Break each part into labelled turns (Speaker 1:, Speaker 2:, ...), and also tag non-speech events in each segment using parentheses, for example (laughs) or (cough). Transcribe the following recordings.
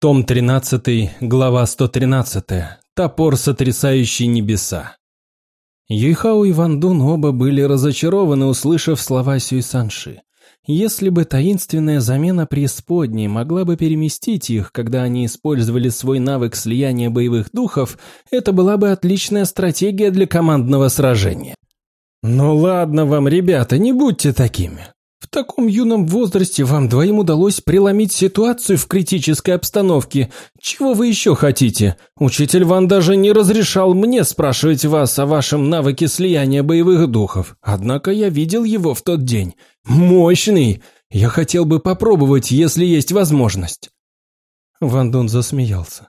Speaker 1: Том 13, глава 113. Топор, сотрясающий небеса. Юйхао и Ван Дун оба были разочарованы, услышав слова Сюй Санши. Если бы таинственная замена преисподней могла бы переместить их, когда они использовали свой навык слияния боевых духов, это была бы отличная стратегия для командного сражения. «Ну ладно вам, ребята, не будьте такими. В таком юном возрасте вам двоим удалось преломить ситуацию в критической обстановке. Чего вы еще хотите? Учитель Ван даже не разрешал мне спрашивать вас о вашем навыке слияния боевых духов. Однако я видел его в тот день. Мощный! Я хотел бы попробовать, если есть возможность. Ван Дун засмеялся.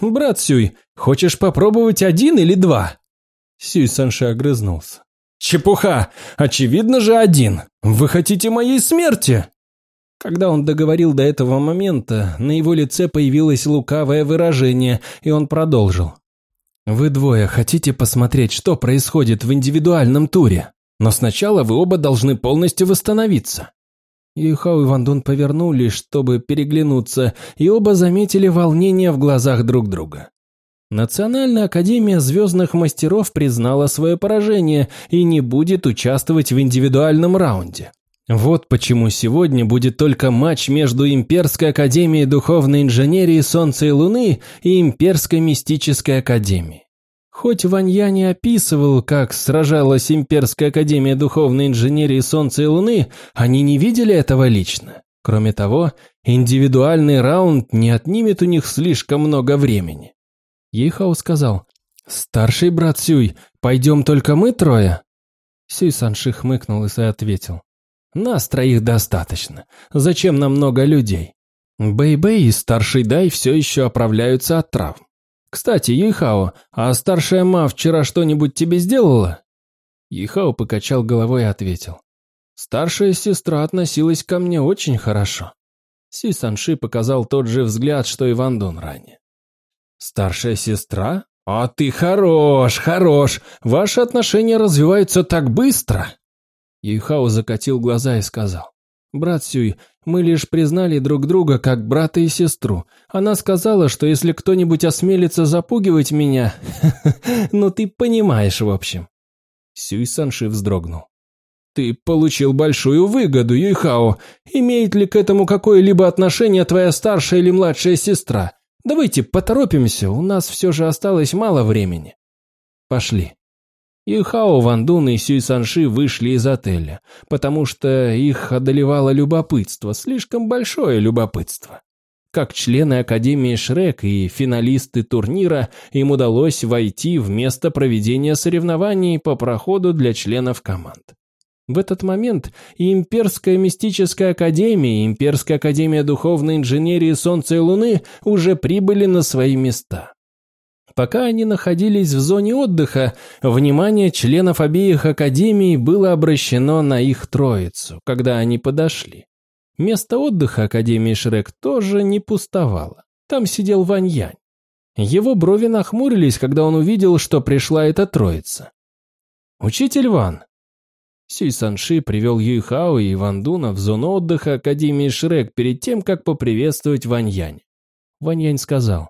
Speaker 1: «Брат Сюй, хочешь попробовать один или два?» Сюй Санши огрызнулся. «Чепуха! Очевидно же один! Вы хотите моей смерти!» Когда он договорил до этого момента, на его лице появилось лукавое выражение, и он продолжил. «Вы двое хотите посмотреть, что происходит в индивидуальном туре, но сначала вы оба должны полностью восстановиться». Юйхао и Ван Дун повернулись, чтобы переглянуться, и оба заметили волнение в глазах друг друга. Национальная академия звездных мастеров признала свое поражение и не будет участвовать в индивидуальном раунде. Вот почему сегодня будет только матч между Имперской академией духовной инженерии Солнца и Луны и Имперской мистической академией. Хоть Ванья не описывал, как сражалась Имперская академия духовной инженерии Солнца и Луны, они не видели этого лично. Кроме того, индивидуальный раунд не отнимет у них слишком много времени. Ейхао сказал, «Старший брат Сюй, пойдем только мы трое?» Сюй Санши хмыкнул и ответил, «Нас троих достаточно. Зачем нам много людей? Бэй-Бэй и старший Дай все еще оправляются от травм. Кстати, Юйхао, а старшая Ма вчера что-нибудь тебе сделала?» Юйхао покачал головой и ответил, «Старшая сестра относилась ко мне очень хорошо». Сюй Санши показал тот же взгляд, что и Ван Дун ранее. «Старшая сестра? А ты хорош, хорош! Ваши отношения развиваются так быстро!» Юйхао закатил глаза и сказал. «Брат Сюй, мы лишь признали друг друга как брата и сестру. Она сказала, что если кто-нибудь осмелится запугивать меня... (laughs) ну ты понимаешь, в общем». Сюй Санши вздрогнул. «Ты получил большую выгоду, Юйхао. Имеет ли к этому какое-либо отношение твоя старшая или младшая сестра? Давайте поторопимся, у нас все же осталось мало времени. Пошли. Юхао, Ван Дун и Сюй Санши вышли из отеля, потому что их одолевало любопытство, слишком большое любопытство. Как члены Академии Шрек и финалисты турнира, им удалось войти в место проведения соревнований по проходу для членов команд. В этот момент и Имперская мистическая академия, и Имперская академия духовной инженерии Солнца и Луны уже прибыли на свои места. Пока они находились в зоне отдыха, внимание членов обеих академий было обращено на их троицу, когда они подошли. Место отдыха Академии Шрек тоже не пустовало. Там сидел Вань Янь. Его брови нахмурились, когда он увидел, что пришла эта троица. «Учитель Ван, Сюй Санши привел Юйхао и Ван Дуна в зону отдыха Академии Шрек перед тем, как поприветствовать Вань Янь. Вань Янь сказал,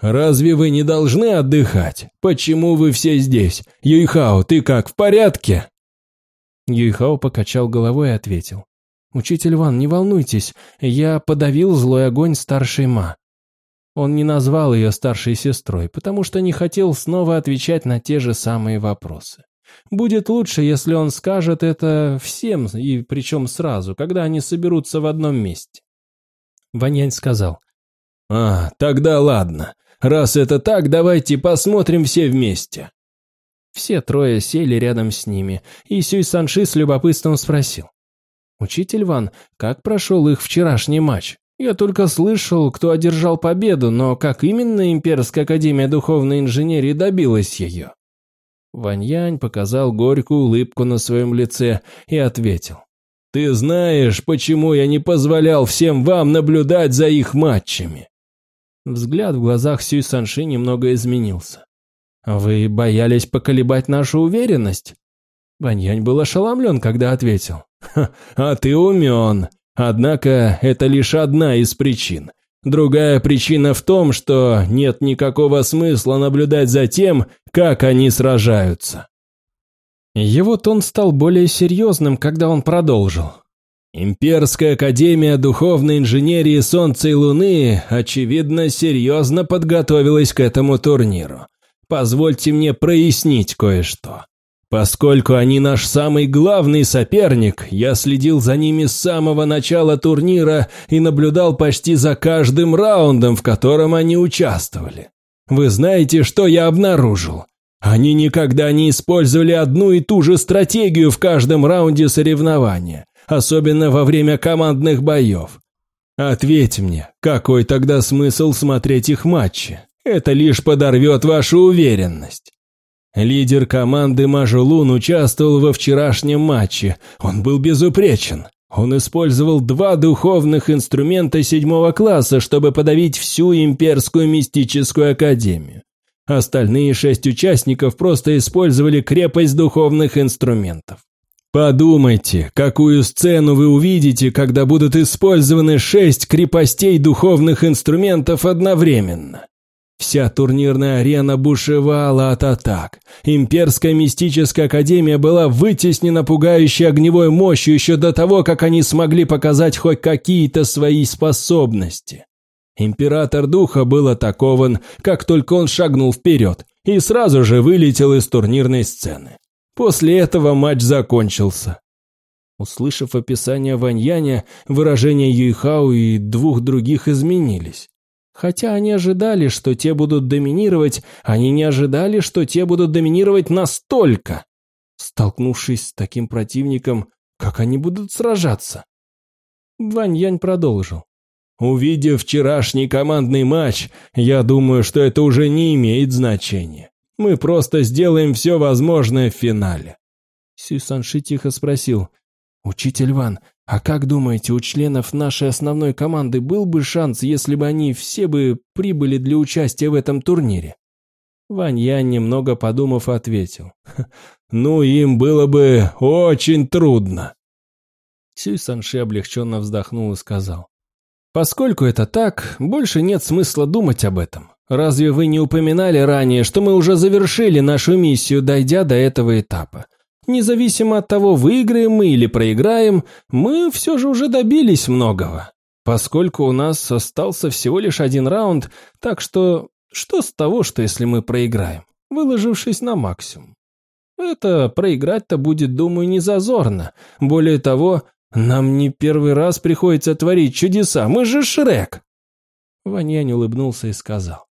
Speaker 1: «Разве вы не должны отдыхать? Почему вы все здесь? Юйхао, ты как, в порядке?» Юйхао покачал головой и ответил, «Учитель Ван, не волнуйтесь, я подавил злой огонь старшей Ма». Он не назвал ее старшей сестрой, потому что не хотел снова отвечать на те же самые вопросы. Будет лучше, если он скажет это всем, и причем сразу, когда они соберутся в одном месте. Ванянь сказал. «А, тогда ладно. Раз это так, давайте посмотрим все вместе». Все трое сели рядом с ними, и Сюй Санши с любопытством спросил. «Учитель Ван, как прошел их вчерашний матч? Я только слышал, кто одержал победу, но как именно Имперская Академия Духовной Инженерии добилась ее?» Ваньянь показал горькую улыбку на своем лице и ответил. «Ты знаешь, почему я не позволял всем вам наблюдать за их матчами?» Взгляд в глазах Сюй Санши немного изменился. «Вы боялись поколебать нашу уверенность?» Ваньянь был ошеломлен, когда ответил. «А ты умен. Однако это лишь одна из причин. Другая причина в том, что нет никакого смысла наблюдать за тем, как они сражаются. Его тон стал более серьезным, когда он продолжил. Имперская Академия Духовной Инженерии Солнца и Луны, очевидно, серьезно подготовилась к этому турниру. Позвольте мне прояснить кое-что. Поскольку они наш самый главный соперник, я следил за ними с самого начала турнира и наблюдал почти за каждым раундом, в котором они участвовали. Вы знаете, что я обнаружил? Они никогда не использовали одну и ту же стратегию в каждом раунде соревнования, особенно во время командных боев. Ответь мне, какой тогда смысл смотреть их матчи? Это лишь подорвет вашу уверенность. Лидер команды Мажулун участвовал во вчерашнем матче. Он был безупречен. Он использовал два духовных инструмента седьмого класса, чтобы подавить всю имперскую мистическую академию. Остальные шесть участников просто использовали крепость духовных инструментов. Подумайте, какую сцену вы увидите, когда будут использованы шесть крепостей духовных инструментов одновременно. Вся турнирная арена бушевала от атак. Имперская мистическая академия была вытеснена пугающей огневой мощью еще до того, как они смогли показать хоть какие-то свои способности. Император Духа был атакован, как только он шагнул вперед, и сразу же вылетел из турнирной сцены. После этого матч закончился. Услышав описание Ваньяня, выражения Юйхау и двух других изменились. Хотя они ожидали, что те будут доминировать, они не ожидали, что те будут доминировать настолько. Столкнувшись с таким противником, как они будут сражаться? Вань Янь продолжил. Увидев вчерашний командный матч, я думаю, что это уже не имеет значения. Мы просто сделаем все возможное в финале. Сю Санши тихо спросил. «Учитель Ван, а как думаете, у членов нашей основной команды был бы шанс, если бы они все бы прибыли для участия в этом турнире? Вань Ян, немного подумав, ответил. «Ну, им было бы очень трудно». Сюй Санши облегченно вздохнул и сказал. «Поскольку это так, больше нет смысла думать об этом. Разве вы не упоминали ранее, что мы уже завершили нашу миссию, дойдя до этого этапа? Независимо от того, выиграем мы или проиграем, мы все же уже добились многого. Поскольку у нас остался всего лишь один раунд, так что что с того, что если мы проиграем, выложившись на максимум? Это проиграть-то будет, думаю, не зазорно. Более того, нам не первый раз приходится творить чудеса, мы же Шрек. Ваньянь улыбнулся и сказал.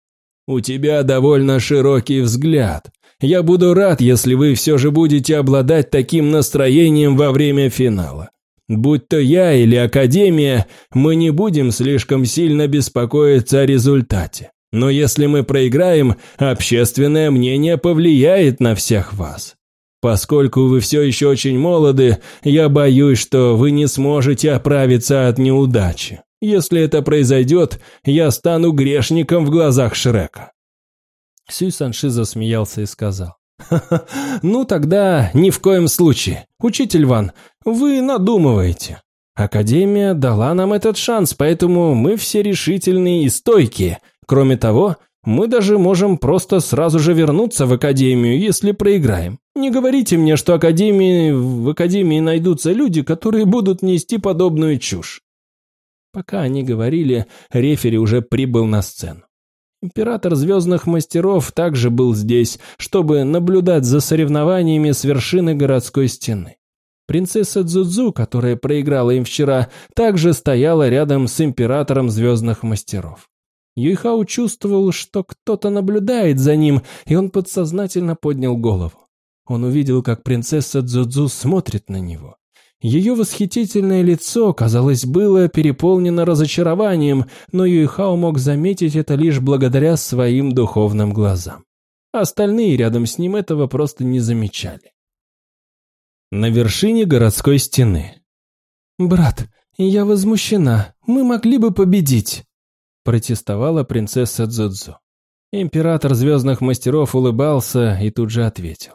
Speaker 1: «У тебя довольно широкий взгляд. Я буду рад, если вы все же будете обладать таким настроением во время финала. Будь то я или Академия, мы не будем слишком сильно беспокоиться о результате. Но если мы проиграем, общественное мнение повлияет на всех вас. Поскольку вы все еще очень молоды, я боюсь, что вы не сможете оправиться от неудачи. Если это произойдет, я стану грешником в глазах Шрека. Сюй Санши засмеялся и сказал. «Ха-ха, ну тогда ни в коем случае. Учитель Ван, вы надумываете. Академия дала нам этот шанс, поэтому мы все решительные и стойкие. Кроме того, мы даже можем просто сразу же вернуться в Академию, если проиграем. Не говорите мне, что Академии, в Академии найдутся люди, которые будут нести подобную чушь. Пока они говорили, рефери уже прибыл на сцену. Император Звездных Мастеров также был здесь, чтобы наблюдать за соревнованиями с вершины городской стены. Принцесса Дзудзу, которая проиграла им вчера, также стояла рядом с Императором Звездных Мастеров. Юйхау чувствовал, что кто-то наблюдает за ним, и он подсознательно поднял голову. Он увидел, как принцесса Дзудзу смотрит на него. Ее восхитительное лицо, казалось, было переполнено разочарованием, но Юйхао мог заметить это лишь благодаря своим духовным глазам. Остальные рядом с ним этого просто не замечали. На вершине городской стены. «Брат, я возмущена. Мы могли бы победить», – протестовала принцесса Дзудзу. Император Звездных Мастеров улыбался и тут же ответил.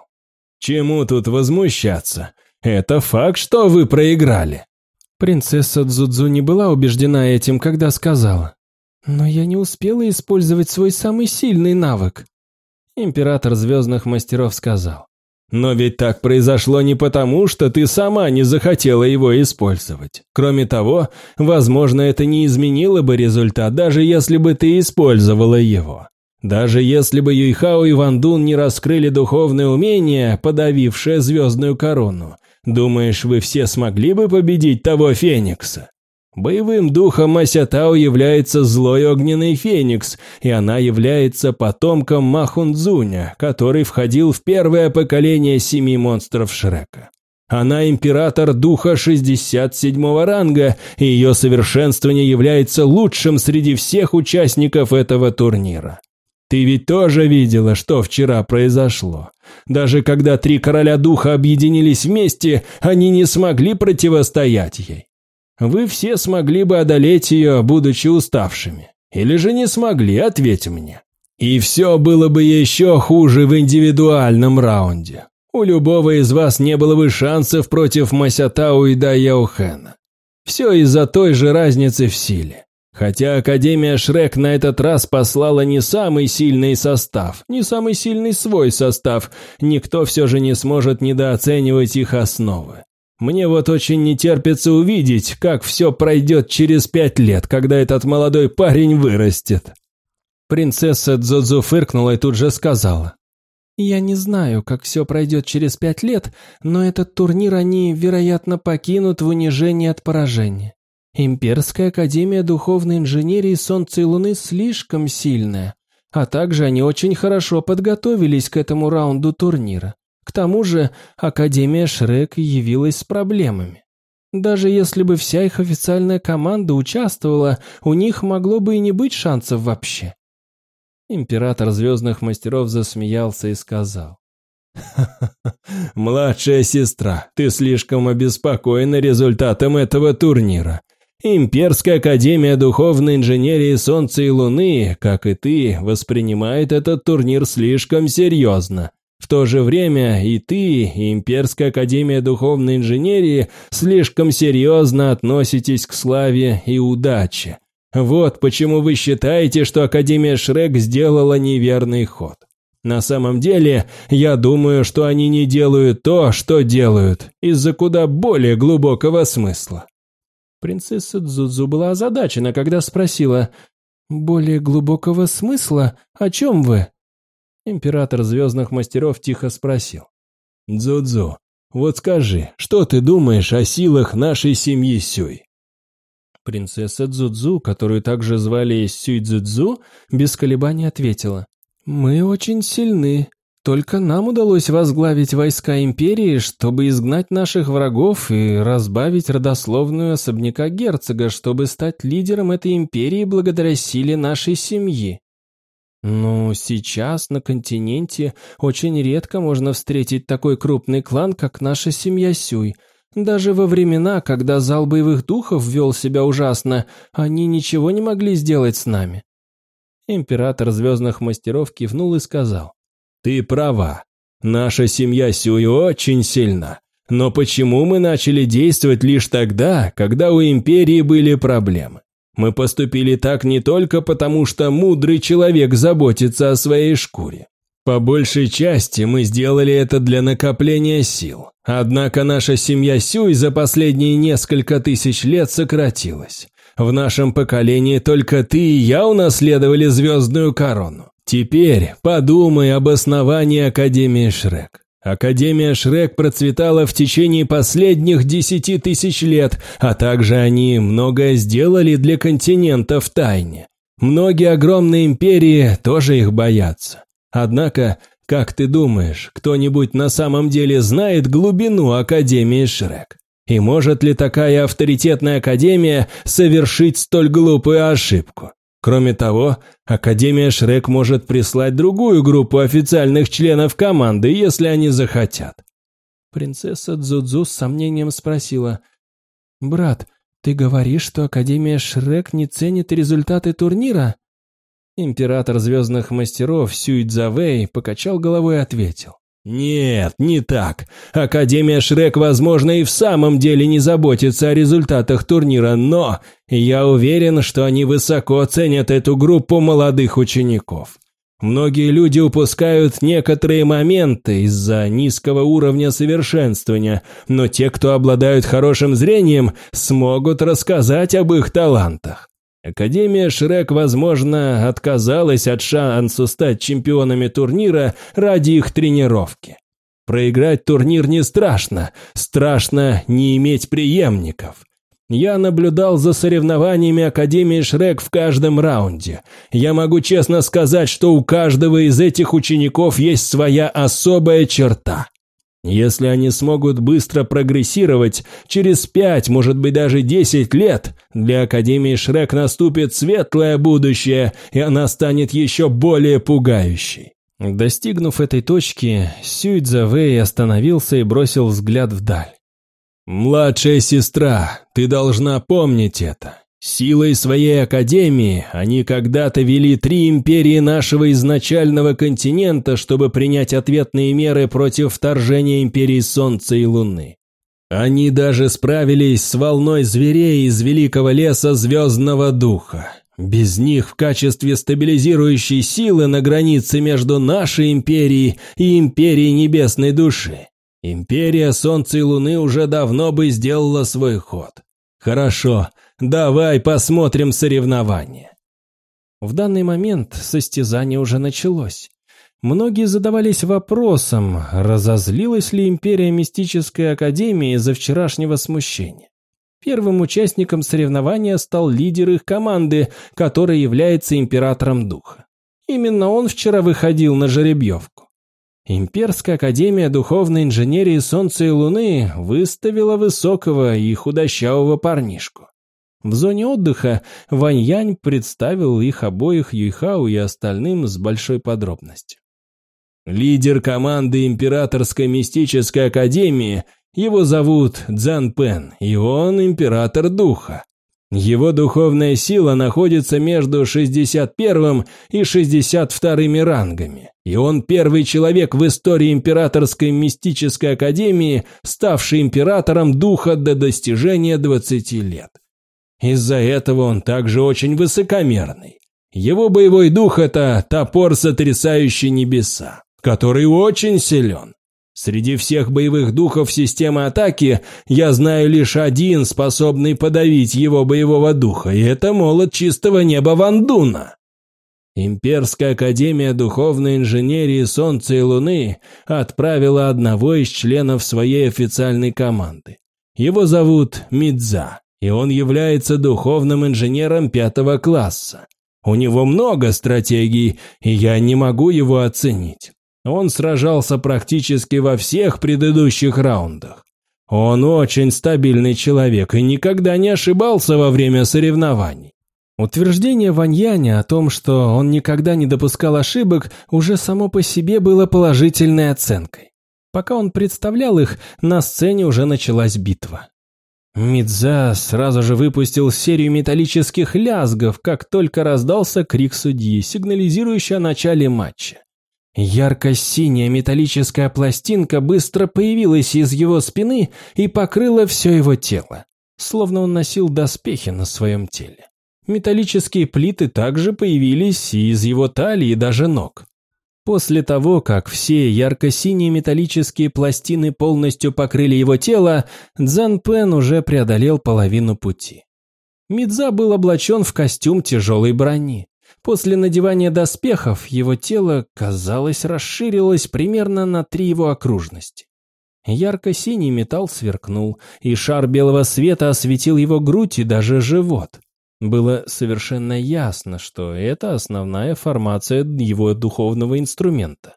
Speaker 1: «Чему тут возмущаться? Это факт, что вы проиграли». Принцесса Дзудзу не была убеждена этим, когда сказала. Но я не успела использовать свой самый сильный навык. Император Звездных Мастеров сказал. Но ведь так произошло не потому, что ты сама не захотела его использовать. Кроме того, возможно, это не изменило бы результат, даже если бы ты использовала его. Даже если бы Юйхао и Ван Дун не раскрыли духовное умение, подавившее звездную корону, думаешь, вы все смогли бы победить того Феникса? Боевым духом Масятао является злой огненный феникс, и она является потомком Махунцзуня, который входил в первое поколение семи монстров Шрека. Она император духа 67 ранга, и ее совершенствование является лучшим среди всех участников этого турнира. Ты ведь тоже видела, что вчера произошло. Даже когда три короля духа объединились вместе, они не смогли противостоять ей. Вы все смогли бы одолеть ее, будучи уставшими. Или же не смогли, ответь мне. И все было бы еще хуже в индивидуальном раунде. У любого из вас не было бы шансов против Масятау и Даяухена. Все из-за той же разницы в силе. Хотя Академия Шрек на этот раз послала не самый сильный состав, не самый сильный свой состав, никто все же не сможет недооценивать их основы. Мне вот очень не терпится увидеть, как все пройдет через пять лет, когда этот молодой парень вырастет». Принцесса Дзодзу фыркнула и тут же сказала. «Я не знаю, как все пройдет через пять лет, но этот турнир они, вероятно, покинут в унижении от поражения. Имперская Академия Духовной Инженерии Солнца и Луны слишком сильная, а также они очень хорошо подготовились к этому раунду турнира. К тому же Академия Шрек явилась с проблемами. Даже если бы вся их официальная команда участвовала, у них могло бы и не быть шансов вообще. Император Звездных Мастеров засмеялся и сказал. «Младшая сестра, ты слишком обеспокоена результатом этого турнира. Имперская Академия Духовной Инженерии Солнца и Луны, как и ты, воспринимает этот турнир слишком серьезно. В то же время и ты, и Имперская Академия Духовной Инженерии слишком серьезно относитесь к славе и удаче. Вот почему вы считаете, что Академия Шрек сделала неверный ход. На самом деле, я думаю, что они не делают то, что делают, из-за куда более глубокого смысла. Принцесса Дзудзу была озадачена, когда спросила, «Более глубокого смысла? О чем вы?» Император Звездных Мастеров тихо спросил. «Дзудзу, вот скажи, что ты думаешь о силах нашей семьи Сюй?» Принцесса Дзудзу, которую также звали Сюй Дзудзу, без колебаний ответила. «Мы очень сильны. Только нам удалось возглавить войска Империи, чтобы изгнать наших врагов и разбавить родословную особняка герцога, чтобы стать лидером этой империи благодаря силе нашей семьи. Ну, сейчас на континенте очень редко можно встретить такой крупный клан, как наша семья Сюй. Даже во времена, когда зал боевых духов вел себя ужасно, они ничего не могли сделать с нами. Император Звездных Мастеров кивнул и сказал. «Ты права. Наша семья Сюй очень сильна. Но почему мы начали действовать лишь тогда, когда у Империи были проблемы? Мы поступили так не только потому, что мудрый человек заботится о своей шкуре. По большей части мы сделали это для накопления сил. Однако наша семья Сюй за последние несколько тысяч лет сократилась. В нашем поколении только ты и я унаследовали звездную корону. Теперь подумай об основании Академии Шрек. Академия Шрек процветала в течение последних десяти тысяч лет, а также они многое сделали для континента в тайне. Многие огромные империи тоже их боятся. Однако, как ты думаешь, кто-нибудь на самом деле знает глубину Академии Шрек? И может ли такая авторитетная академия совершить столь глупую ошибку? Кроме того, Академия Шрек может прислать другую группу официальных членов команды, если они захотят. Принцесса Дзудзу с сомнением спросила. «Брат, ты говоришь, что Академия Шрек не ценит результаты турнира?» Император Звездных Мастеров Сюй Цзавэй покачал головой и ответил. Нет, не так. Академия Шрек, возможно, и в самом деле не заботится о результатах турнира, но я уверен, что они высоко ценят эту группу молодых учеников. Многие люди упускают некоторые моменты из-за низкого уровня совершенствования, но те, кто обладают хорошим зрением, смогут рассказать об их талантах. Академия Шрек, возможно, отказалась от шансу стать чемпионами турнира ради их тренировки. Проиграть турнир не страшно, страшно не иметь преемников. Я наблюдал за соревнованиями Академии Шрек в каждом раунде. Я могу честно сказать, что у каждого из этих учеников есть своя особая черта. Если они смогут быстро прогрессировать, через пять, может быть даже десять лет, для Академии Шрек наступит светлое будущее, и она станет еще более пугающей. Достигнув этой точки, Сюйцзавэй остановился и бросил взгляд вдаль. «Младшая сестра, ты должна помнить это. Силой своей академии они когда-то вели три империи нашего изначального континента, чтобы принять ответные меры против вторжения империи Солнца и Луны. Они даже справились с волной зверей из великого леса Звездного Духа. Без них в качестве стабилизирующей силы на границе между нашей империей и империей Небесной Души Империя Солнца и Луны уже давно бы сделала свой ход. Хорошо, давай посмотрим соревнования. В данный момент состязание уже началось. Многие задавались вопросом, разозлилась ли Империя Мистической Академии из-за вчерашнего смущения. Первым участником соревнования стал лидер их команды, который является Императором Духа. Именно он вчера выходил на жеребьевку. Имперская академия духовной инженерии Солнца и Луны выставила высокого и худощавого парнишку. В зоне отдыха Вань Янь представил их обоих Юйхау и остальным с большой подробностью. Лидер команды Императорской мистической академии, его зовут Цзан Пен, и он император духа. Его духовная сила находится между 61 и 62 рангами, и он первый человек в истории Императорской мистической академии, ставший императором духа до достижения 20 лет. Из-за этого он также очень высокомерный. Его боевой дух – это топор, сотрясающий небеса, который очень силен. Среди всех боевых духов системы атаки я знаю лишь один, способный подавить его боевого духа, и это молот чистого неба Вандуна. Имперская академия духовной инженерии Солнца и Луны отправила одного из членов своей официальной команды. Его зовут Мидза, и он является духовным инженером пятого класса. У него много стратегий, и я не могу его оценить. Он сражался практически во всех предыдущих раундах. Он очень стабильный человек и никогда не ошибался во время соревнований. Утверждение Ваньяня о том, что он никогда не допускал ошибок, уже само по себе было положительной оценкой. Пока он представлял их, на сцене уже началась битва. Мидза сразу же выпустил серию металлических лязгов, как только раздался крик судьи, сигнализирующий о начале матча. Ярко-синяя металлическая пластинка быстро появилась из его спины и покрыла все его тело, словно он носил доспехи на своем теле. Металлические плиты также появились и из его талии и даже ног. После того, как все ярко-синие металлические пластины полностью покрыли его тело, Цзан Пен уже преодолел половину пути. Мидза был облачен в костюм тяжелой брони. После надевания доспехов его тело, казалось, расширилось примерно на три его окружности. Ярко-синий металл сверкнул, и шар белого света осветил его грудь и даже живот. Было совершенно ясно, что это основная формация его духовного инструмента.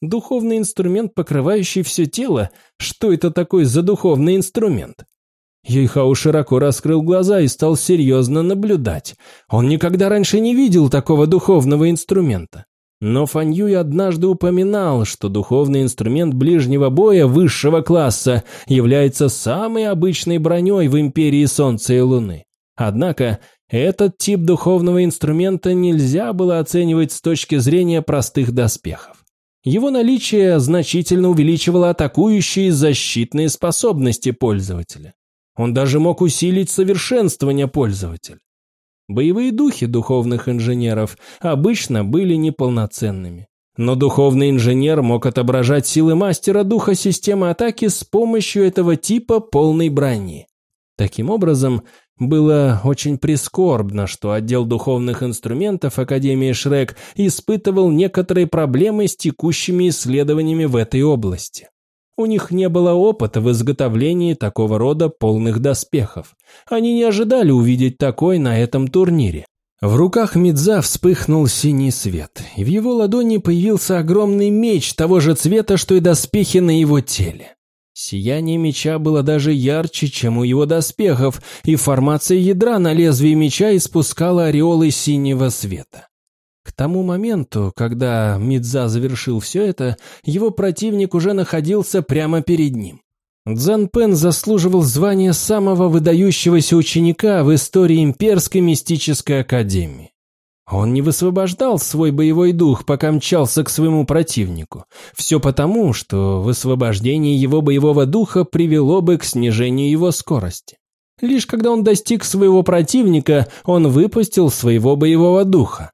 Speaker 1: Духовный инструмент, покрывающий все тело? Что это такое за духовный инструмент? Юйхау широко раскрыл глаза и стал серьезно наблюдать. Он никогда раньше не видел такого духовного инструмента. Но Фан Юй однажды упоминал, что духовный инструмент ближнего боя высшего класса является самой обычной броней в Империи Солнца и Луны. Однако этот тип духовного инструмента нельзя было оценивать с точки зрения простых доспехов. Его наличие значительно увеличивало атакующие защитные способности пользователя. Он даже мог усилить совершенствование пользователя. Боевые духи духовных инженеров обычно были неполноценными. Но духовный инженер мог отображать силы мастера духа системы атаки с помощью этого типа полной брони. Таким образом, было очень прискорбно, что отдел духовных инструментов Академии Шрек испытывал некоторые проблемы с текущими исследованиями в этой области. У них не было опыта в изготовлении такого рода полных доспехов. Они не ожидали увидеть такой на этом турнире. В руках Мидза вспыхнул синий свет, и в его ладони появился огромный меч того же цвета, что и доспехи на его теле. Сияние меча было даже ярче, чем у его доспехов, и формация ядра на лезвии меча испускала ореолы синего света. К тому моменту, когда Мидза завершил все это, его противник уже находился прямо перед ним. Цзэн Пен заслуживал звания самого выдающегося ученика в истории Имперской мистической академии. Он не высвобождал свой боевой дух, пока мчался к своему противнику. Все потому, что высвобождение его боевого духа привело бы к снижению его скорости. Лишь когда он достиг своего противника, он выпустил своего боевого духа.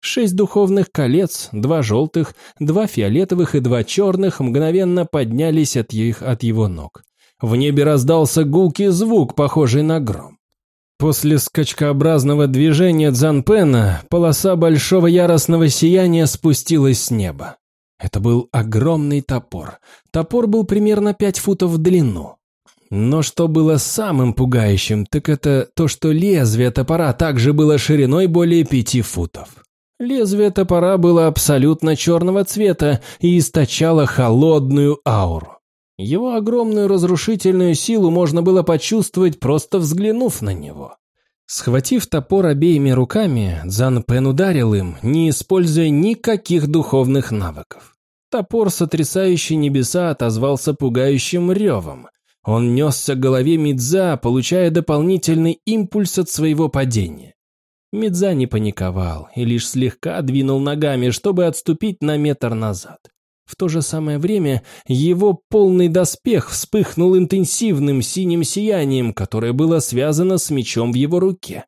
Speaker 1: Шесть духовных колец, два желтых, два фиолетовых и два черных мгновенно поднялись от, их, от его ног. В небе раздался гулкий звук, похожий на гром. После скачкообразного движения Дзанпена полоса большого яростного сияния спустилась с неба. Это был огромный топор. Топор был примерно пять футов в длину. Но что было самым пугающим, так это то, что лезвие топора также было шириной более пяти футов. Лезвие топора было абсолютно черного цвета и источало холодную ауру. Его огромную разрушительную силу можно было почувствовать, просто взглянув на него. Схватив топор обеими руками, Дзан Пен ударил им, не используя никаких духовных навыков. Топор, сотрясающий небеса, отозвался пугающим ревом. Он несся к голове Мидза, получая дополнительный импульс от своего падения. Мидза не паниковал и лишь слегка двинул ногами, чтобы отступить на метр назад. В то же самое время его полный доспех вспыхнул интенсивным синим сиянием, которое было связано с мечом в его руке.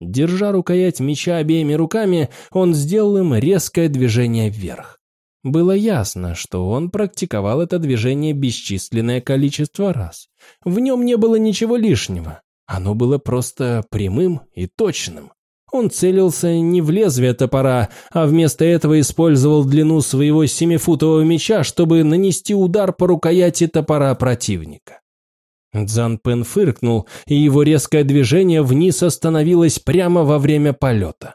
Speaker 1: Держа рукоять меча обеими руками, он сделал им резкое движение вверх. Было ясно, что он практиковал это движение бесчисленное количество раз. В нем не было ничего лишнего. Оно было просто прямым и точным. Он целился не в лезвие топора, а вместо этого использовал длину своего семифутового меча, чтобы нанести удар по рукояти топора противника. Цзан Пен фыркнул, и его резкое движение вниз остановилось прямо во время полета.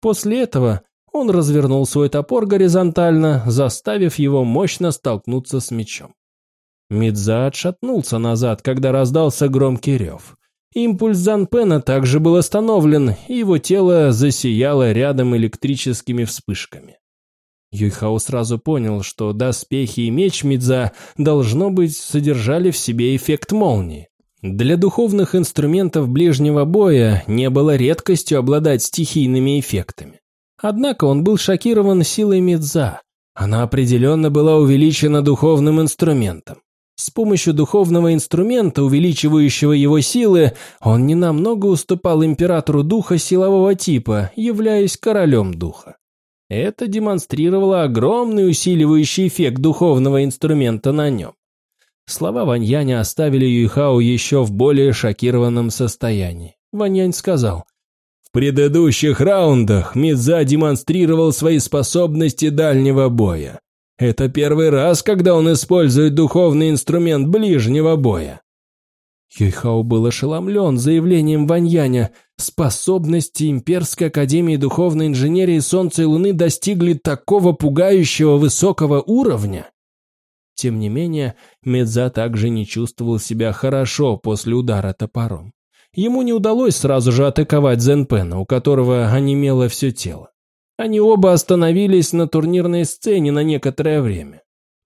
Speaker 1: После этого он развернул свой топор горизонтально, заставив его мощно столкнуться с мечом. Мидза отшатнулся назад, когда раздался громкий рев. Импульс Занпена также был остановлен, и его тело засияло рядом электрическими вспышками. Юйхао сразу понял, что доспехи и меч Мидза, должно быть, содержали в себе эффект молнии. Для духовных инструментов ближнего боя не было редкостью обладать стихийными эффектами. Однако он был шокирован силой Мидза. Она определенно была увеличена духовным инструментом. С помощью духовного инструмента, увеличивающего его силы, он ненамного уступал императору духа силового типа, являясь королем духа. Это демонстрировало огромный усиливающий эффект духовного инструмента на нем. Слова Ваньяня оставили Юйхао еще в более шокированном состоянии. Ваньянь сказал, «В предыдущих раундах Мидза демонстрировал свои способности дальнего боя. Это первый раз, когда он использует духовный инструмент ближнего боя. Юйхао был ошеломлен заявлением Ваньяня. Способности Имперской Академии Духовной Инженерии Солнца и Луны достигли такого пугающего высокого уровня. Тем не менее, Медза также не чувствовал себя хорошо после удара топором. Ему не удалось сразу же атаковать Зенпена, у которого онемело все тело. Они оба остановились на турнирной сцене на некоторое время.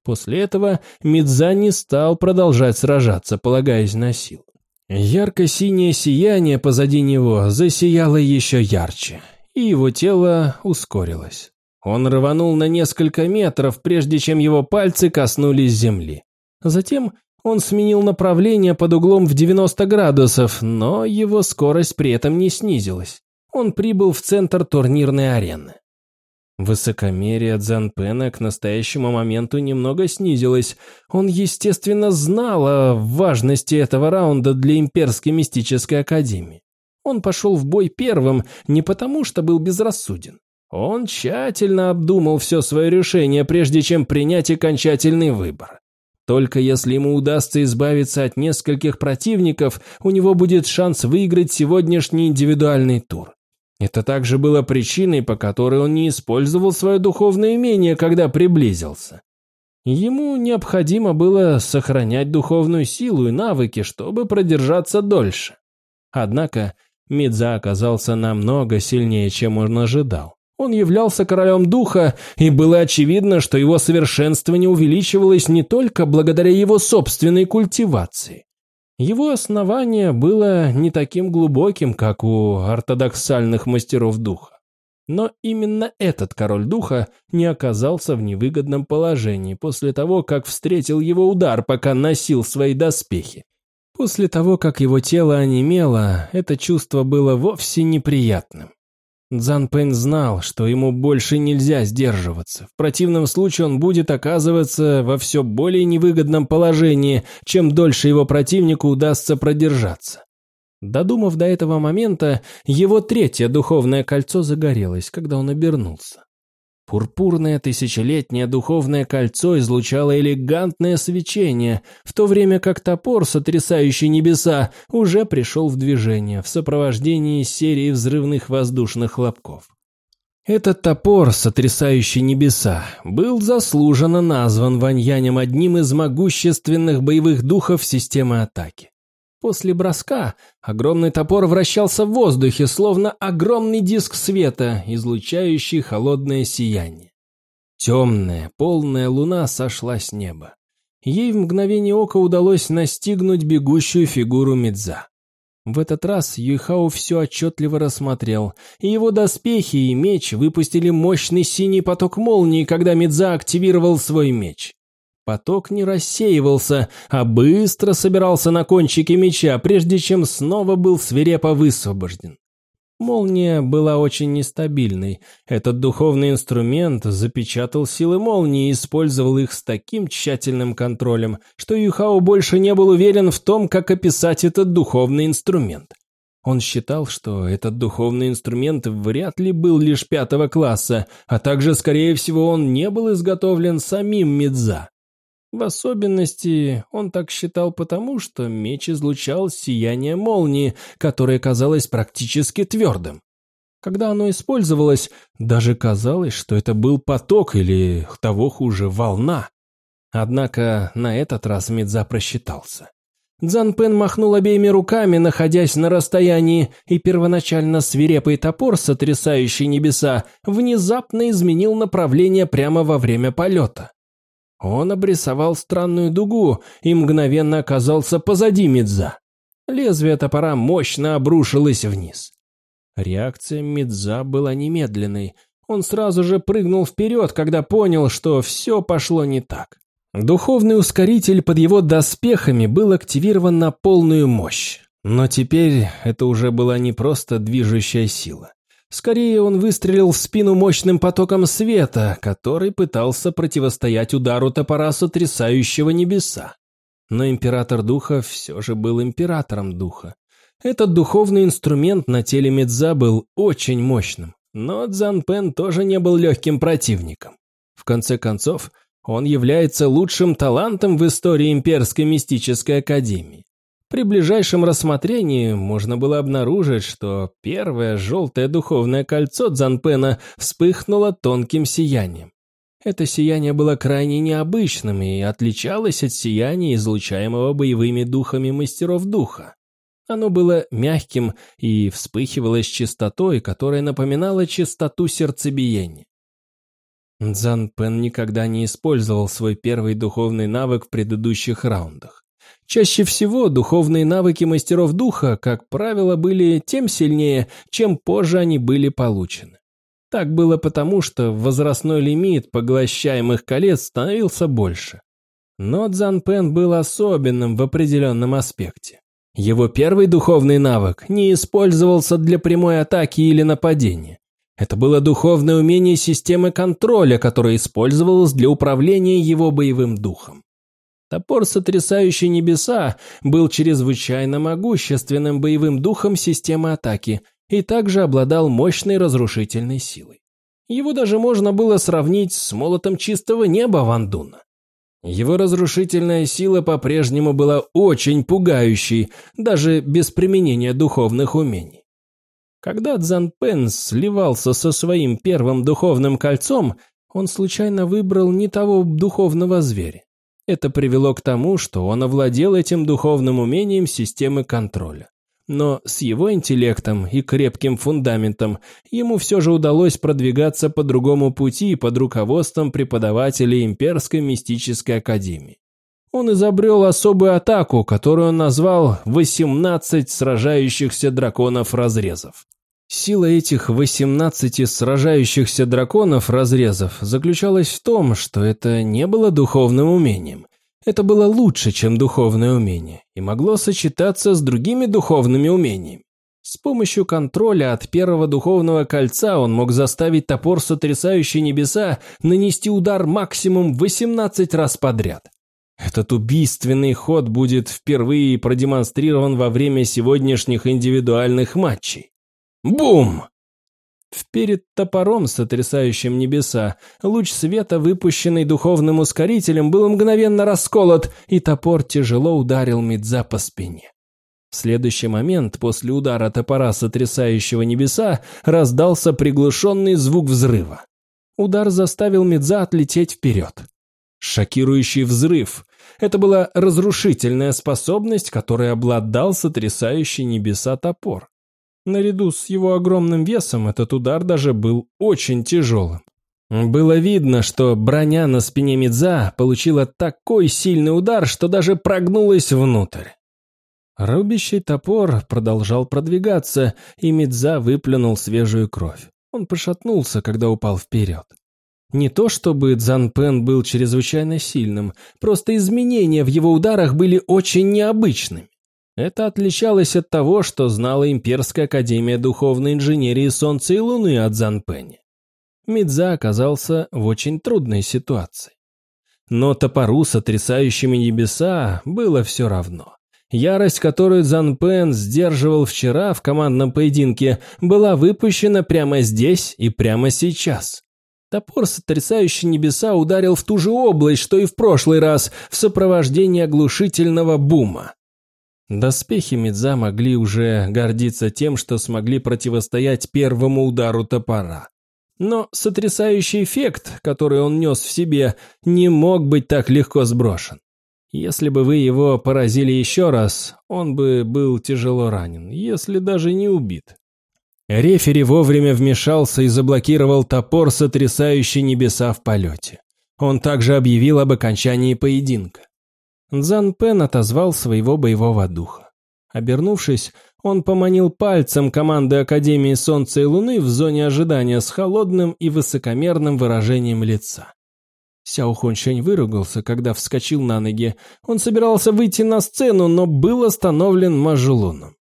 Speaker 1: После этого Мидза не стал продолжать сражаться, полагаясь на силу. Ярко-синее сияние позади него засияло еще ярче, и его тело ускорилось. Он рванул на несколько метров, прежде чем его пальцы коснулись земли. Затем он сменил направление под углом в 90 градусов, но его скорость при этом не снизилась. Он прибыл в центр турнирной арены. Высокомерие Дзанпена к настоящему моменту немного снизилось. Он, естественно, знал о важности этого раунда для Имперской мистической академии. Он пошел в бой первым не потому, что был безрассуден. Он тщательно обдумал все свое решение, прежде чем принять окончательный выбор. Только если ему удастся избавиться от нескольких противников, у него будет шанс выиграть сегодняшний индивидуальный тур. Это также было причиной, по которой он не использовал свое духовное умение, когда приблизился. Ему необходимо было сохранять духовную силу и навыки, чтобы продержаться дольше. Однако Мидза оказался намного сильнее, чем он ожидал. Он являлся королем духа, и было очевидно, что его совершенствование увеличивалось не только благодаря его собственной культивации. Его основание было не таким глубоким, как у ортодоксальных мастеров духа. Но именно этот король духа не оказался в невыгодном положении после того, как встретил его удар, пока носил свои доспехи. После того, как его тело онемело, это чувство было вовсе неприятным. Цзан Пэнь знал, что ему больше нельзя сдерживаться. В противном случае он будет оказываться во все более невыгодном положении, чем дольше его противнику удастся продержаться. Додумав до этого момента, его третье духовное кольцо загорелось, когда он обернулся. Пурпурное тысячелетнее духовное кольцо излучало элегантное свечение, в то время как топор, сотрясающий небеса, уже пришел в движение в сопровождении серии взрывных воздушных хлопков. Этот топор, сотрясающий небеса, был заслуженно назван Ваньянем одним из могущественных боевых духов системы атаки. После броска огромный топор вращался в воздухе, словно огромный диск света, излучающий холодное сияние. Темная, полная луна сошла с неба. Ей в мгновение ока удалось настигнуть бегущую фигуру Мидза. В этот раз Юйхао все отчетливо рассмотрел, и его доспехи и меч выпустили мощный синий поток молнии, когда Мидза активировал свой меч. Поток не рассеивался, а быстро собирался на кончике меча, прежде чем снова был свирепо высвобожден. Молния была очень нестабильной. Этот духовный инструмент запечатал силы молнии и использовал их с таким тщательным контролем, что Юхао больше не был уверен в том, как описать этот духовный инструмент. Он считал, что этот духовный инструмент вряд ли был лишь пятого класса, а также, скорее всего, он не был изготовлен самим Мидза. В особенности он так считал потому, что меч излучал сияние молнии, которое казалось практически твердым. Когда оно использовалось, даже казалось, что это был поток или, того хуже, волна. Однако на этот раз Мидза просчитался. Дзан Пен махнул обеими руками, находясь на расстоянии, и первоначально свирепый топор, сотрясающий небеса, внезапно изменил направление прямо во время полета. Он обрисовал странную дугу и мгновенно оказался позади Мидза. Лезвие топора мощно обрушилось вниз. Реакция Мидза была немедленной. Он сразу же прыгнул вперед, когда понял, что все пошло не так. Духовный ускоритель под его доспехами был активирован на полную мощь. Но теперь это уже была не просто движущая сила. Скорее, он выстрелил в спину мощным потоком света, который пытался противостоять удару топора сотрясающего небеса. Но император духа все же был императором духа. Этот духовный инструмент на теле Медза был очень мощным, но Цзан Пен тоже не был легким противником. В конце концов, он является лучшим талантом в истории Имперской мистической академии. При ближайшем рассмотрении можно было обнаружить, что первое желтое духовное кольцо Дзанпена вспыхнуло тонким сиянием. Это сияние было крайне необычным и отличалось от сияния, излучаемого боевыми духами мастеров духа. Оно было мягким и вспыхивало с чистотой, которая напоминала чистоту сердцебиения. Дзан Пен никогда не использовал свой первый духовный навык в предыдущих раундах. Чаще всего духовные навыки мастеров духа, как правило, были тем сильнее, чем позже они были получены. Так было потому, что возрастной лимит поглощаемых колец становился больше. Но Цзанпен был особенным в определенном аспекте. Его первый духовный навык не использовался для прямой атаки или нападения. Это было духовное умение системы контроля, которое использовалось для управления его боевым духом. Топор, сотрясающий небеса, был чрезвычайно могущественным боевым духом системы атаки и также обладал мощной разрушительной силой. Его даже можно было сравнить с молотом чистого неба Вандуна. Его разрушительная сила по-прежнему была очень пугающей, даже без применения духовных умений. Когда Цзан Пен сливался со своим первым духовным кольцом, он случайно выбрал не того духовного зверя. Это привело к тому, что он овладел этим духовным умением системы контроля. Но с его интеллектом и крепким фундаментом ему все же удалось продвигаться по другому пути под руководством преподавателей Имперской мистической академии. Он изобрел особую атаку, которую он назвал «18 сражающихся драконов-разрезов». Сила этих 18 сражающихся драконов-разрезов заключалась в том, что это не было духовным умением. Это было лучше, чем духовное умение, и могло сочетаться с другими духовными умениями. С помощью контроля от первого духовного кольца он мог заставить топор, сотрясающий небеса, нанести удар максимум 18 раз подряд. Этот убийственный ход будет впервые продемонстрирован во время сегодняшних индивидуальных матчей. Бум! Вперед топором, сотрясающим небеса, луч света, выпущенный духовным ускорителем, был мгновенно расколот, и топор тяжело ударил Мидза по спине. В следующий момент, после удара топора, сотрясающего небеса, раздался приглушенный звук взрыва. Удар заставил Мидза отлететь вперед. Шокирующий взрыв. Это была разрушительная способность, которой обладал сотрясающий небеса топор. Наряду с его огромным весом этот удар даже был очень тяжелым. Было видно, что броня на спине Мидза получила такой сильный удар, что даже прогнулась внутрь. Рубящий топор продолжал продвигаться, и Мидза выплюнул свежую кровь. Он пошатнулся, когда упал вперед. Не то чтобы Цзанпен был чрезвычайно сильным, просто изменения в его ударах были очень необычными. Это отличалось от того, что знала Имперская Академия Духовной Инженерии Солнца и Луны от Занпенни. Мидза оказался в очень трудной ситуации. Но топору, сотрясающими небеса, было все равно. Ярость, которую Занпен сдерживал вчера в командном поединке, была выпущена прямо здесь и прямо сейчас. Топор, сотрясающий небеса, ударил в ту же область, что и в прошлый раз, в сопровождении оглушительного бума. Доспехи Мидза могли уже гордиться тем, что смогли противостоять первому удару топора. Но сотрясающий эффект, который он нес в себе, не мог быть так легко сброшен. Если бы вы его поразили еще раз, он бы был тяжело ранен, если даже не убит. Рефери вовремя вмешался и заблокировал топор, сотрясающий небеса в полете. Он также объявил об окончании поединка. Цзан Пен отозвал своего боевого духа. Обернувшись, он поманил пальцем команды Академии Солнца и Луны в зоне ожидания с холодным и высокомерным выражением лица. Сяо Хуншень выругался, когда вскочил на ноги. Он собирался выйти на сцену, но был остановлен Мажулуном.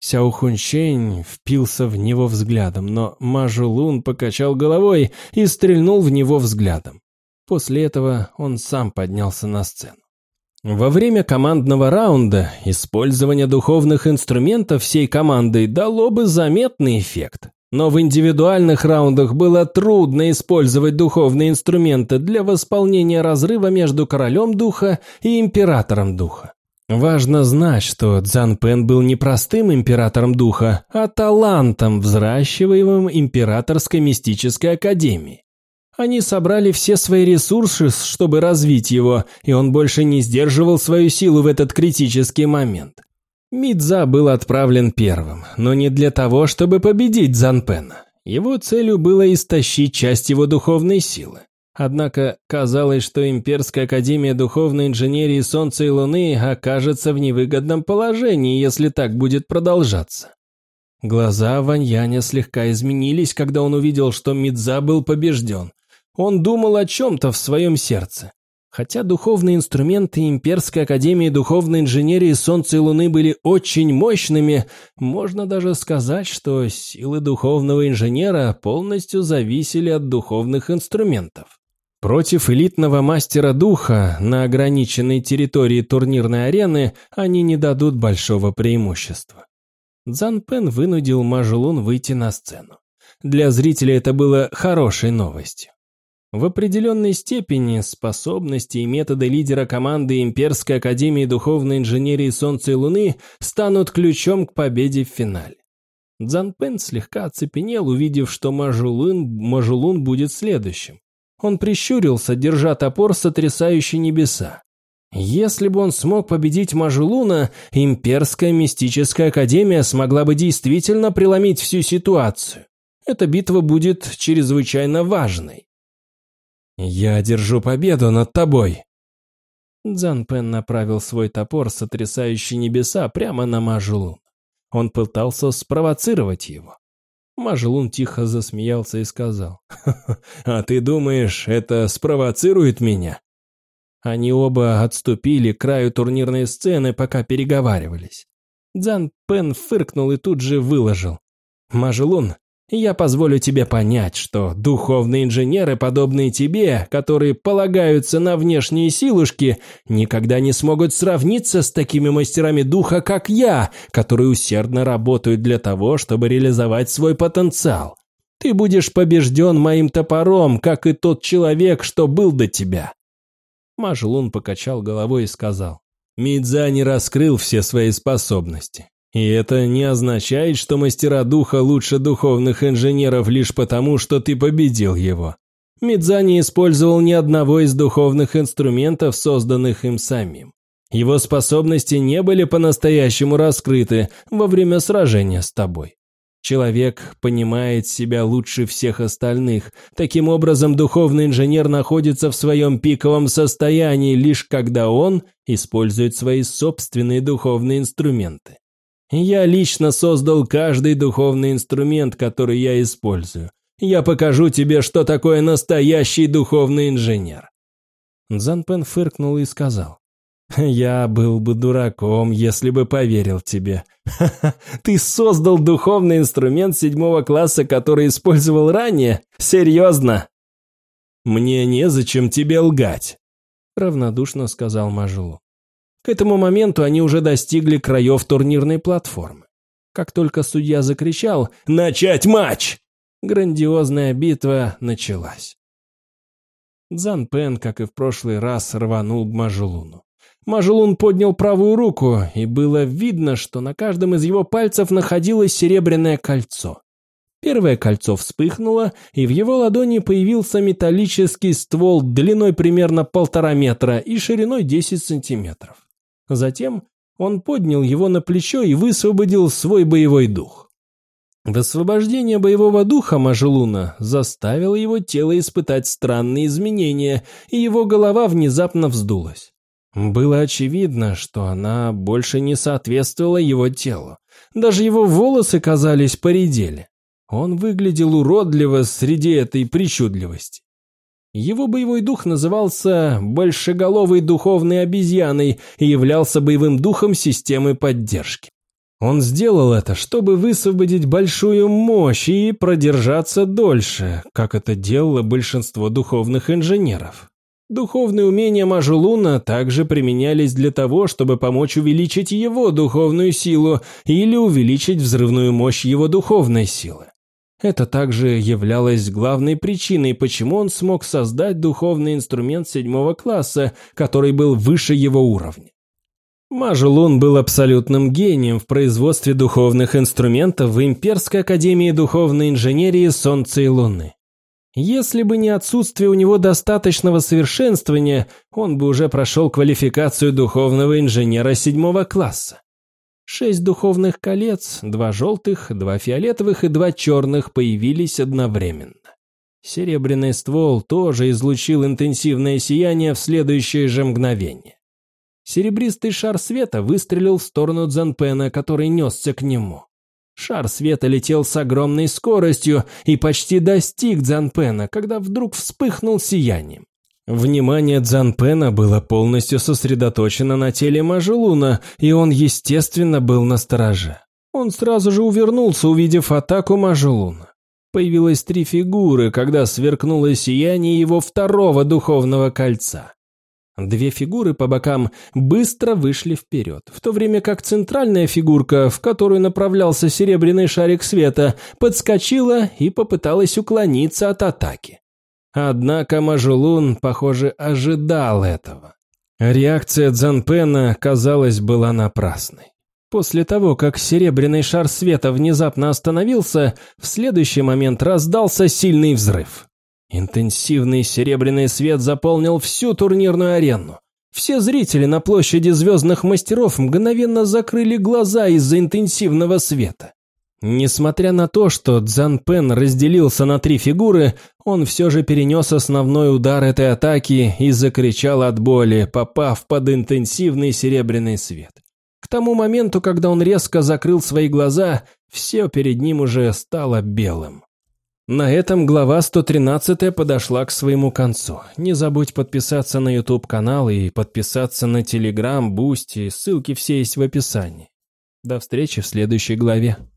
Speaker 1: Сяо Хуншень впился в него взглядом, но Мажулун покачал головой и стрельнул в него взглядом. После этого он сам поднялся на сцену. Во время командного раунда использование духовных инструментов всей командой дало бы заметный эффект. Но в индивидуальных раундах было трудно использовать духовные инструменты для восполнения разрыва между королем духа и императором духа. Важно знать, что Цзан Пен был не простым императором духа, а талантом, взращиваемым императорской мистической академией. Они собрали все свои ресурсы, чтобы развить его, и он больше не сдерживал свою силу в этот критический момент. Мидза был отправлен первым, но не для того, чтобы победить Занпена. Его целью было истощить часть его духовной силы. Однако казалось, что Имперская Академия Духовной Инженерии Солнца и Луны окажется в невыгодном положении, если так будет продолжаться. Глаза Ваньяня слегка изменились, когда он увидел, что Мидза был побежден. Он думал о чем-то в своем сердце. Хотя духовные инструменты Имперской Академии Духовной Инженерии Солнца и Луны были очень мощными, можно даже сказать, что силы духовного инженера полностью зависели от духовных инструментов. Против элитного мастера духа на ограниченной территории турнирной арены они не дадут большого преимущества. Цзан Пен вынудил Мажулун выйти на сцену. Для зрителя это было хорошей новостью. В определенной степени способности и методы лидера команды Имперской Академии Духовной Инженерии Солнца и Луны станут ключом к победе в финале. Цзан Пен слегка оцепенел, увидев, что Мажулун, Мажулун будет следующим. Он прищурился, держа топор, сотрясающий небеса. Если бы он смог победить Мажулуна, Имперская Мистическая Академия смогла бы действительно преломить всю ситуацию. Эта битва будет чрезвычайно важной. «Я держу победу над тобой!» Дзан Пен направил свой топор, сотрясающий небеса, прямо на Мажулун. Он пытался спровоцировать его. Мажлун тихо засмеялся и сказал, «А ты думаешь, это спровоцирует меня?» Они оба отступили к краю турнирной сцены, пока переговаривались. Дзан Пен фыркнул и тут же выложил. «Мажлун, я позволю тебе понять, что духовные инженеры, подобные тебе, которые полагаются на внешние силушки, никогда не смогут сравниться с такими мастерами духа, как я, которые усердно работают для того, чтобы реализовать свой потенциал. Ты будешь побежден моим топором, как и тот человек, что был до тебя. Мажлун покачал головой и сказал, Мидза не раскрыл все свои способности. И это не означает, что мастера духа лучше духовных инженеров лишь потому, что ты победил его. Мидза не использовал ни одного из духовных инструментов, созданных им самим. Его способности не были по-настоящему раскрыты во время сражения с тобой. Человек понимает себя лучше всех остальных. Таким образом, духовный инженер находится в своем пиковом состоянии лишь когда он использует свои собственные духовные инструменты. Я лично создал каждый духовный инструмент, который я использую. Я покажу тебе, что такое настоящий духовный инженер». Дзанпен фыркнул и сказал. «Я был бы дураком, если бы поверил тебе. Ты создал духовный инструмент седьмого класса, который использовал ранее? Серьезно?» «Мне незачем тебе лгать», — равнодушно сказал Мажулу. К этому моменту они уже достигли краев турнирной платформы. Как только судья закричал «Начать матч!», грандиозная битва началась. Цзан Пен, как и в прошлый раз, рванул к Мажулуну. Мажулун поднял правую руку, и было видно, что на каждом из его пальцев находилось серебряное кольцо. Первое кольцо вспыхнуло, и в его ладони появился металлический ствол длиной примерно полтора метра и шириной 10 сантиметров. Затем он поднял его на плечо и высвободил свой боевой дух. Высвобождение боевого духа Мажелуна заставило его тело испытать странные изменения, и его голова внезапно вздулась. Было очевидно, что она больше не соответствовала его телу. Даже его волосы казались поредели. Он выглядел уродливо среди этой причудливости. Его боевой дух назывался «большеголовой духовной обезьяной» и являлся боевым духом системы поддержки. Он сделал это, чтобы высвободить большую мощь и продержаться дольше, как это делало большинство духовных инженеров. Духовные умения Мажулуна также применялись для того, чтобы помочь увеличить его духовную силу или увеличить взрывную мощь его духовной силы. Это также являлось главной причиной, почему он смог создать духовный инструмент седьмого класса, который был выше его уровня. Мажелун был абсолютным гением в производстве духовных инструментов в Имперской Академии Духовной Инженерии Солнца и Луны. Если бы не отсутствие у него достаточного совершенствования, он бы уже прошел квалификацию духовного инженера седьмого класса. Шесть духовных колец, два желтых, два фиолетовых и два черных появились одновременно. Серебряный ствол тоже излучил интенсивное сияние в следующее же мгновение. Серебристый шар света выстрелил в сторону Дзанпена, который несся к нему. Шар света летел с огромной скоростью и почти достиг Дзанпена, когда вдруг вспыхнул сиянием. Внимание Дзанпена было полностью сосредоточено на теле Мажелуна, и он, естественно, был на стороже. Он сразу же увернулся, увидев атаку Мажелуна. Появилось три фигуры, когда сверкнуло сияние его второго духовного кольца. Две фигуры по бокам быстро вышли вперед, в то время как центральная фигурка, в которую направлялся серебряный шарик света, подскочила и попыталась уклониться от атаки. Однако Мажулун, похоже, ожидал этого. Реакция Дзанпена, казалось, была напрасной. После того, как серебряный шар света внезапно остановился, в следующий момент раздался сильный взрыв. Интенсивный серебряный свет заполнил всю турнирную арену. Все зрители на площади звездных мастеров мгновенно закрыли глаза из-за интенсивного света. Несмотря на то, что Цзан Пен разделился на три фигуры, он все же перенес основной удар этой атаки и закричал от боли, попав под интенсивный серебряный свет. К тому моменту, когда он резко закрыл свои глаза, все перед ним уже стало белым. На этом глава 113 подошла к своему концу. Не забудь подписаться на YouTube канал и подписаться на Telegram, Boosty, ссылки все есть в описании. До встречи в следующей главе.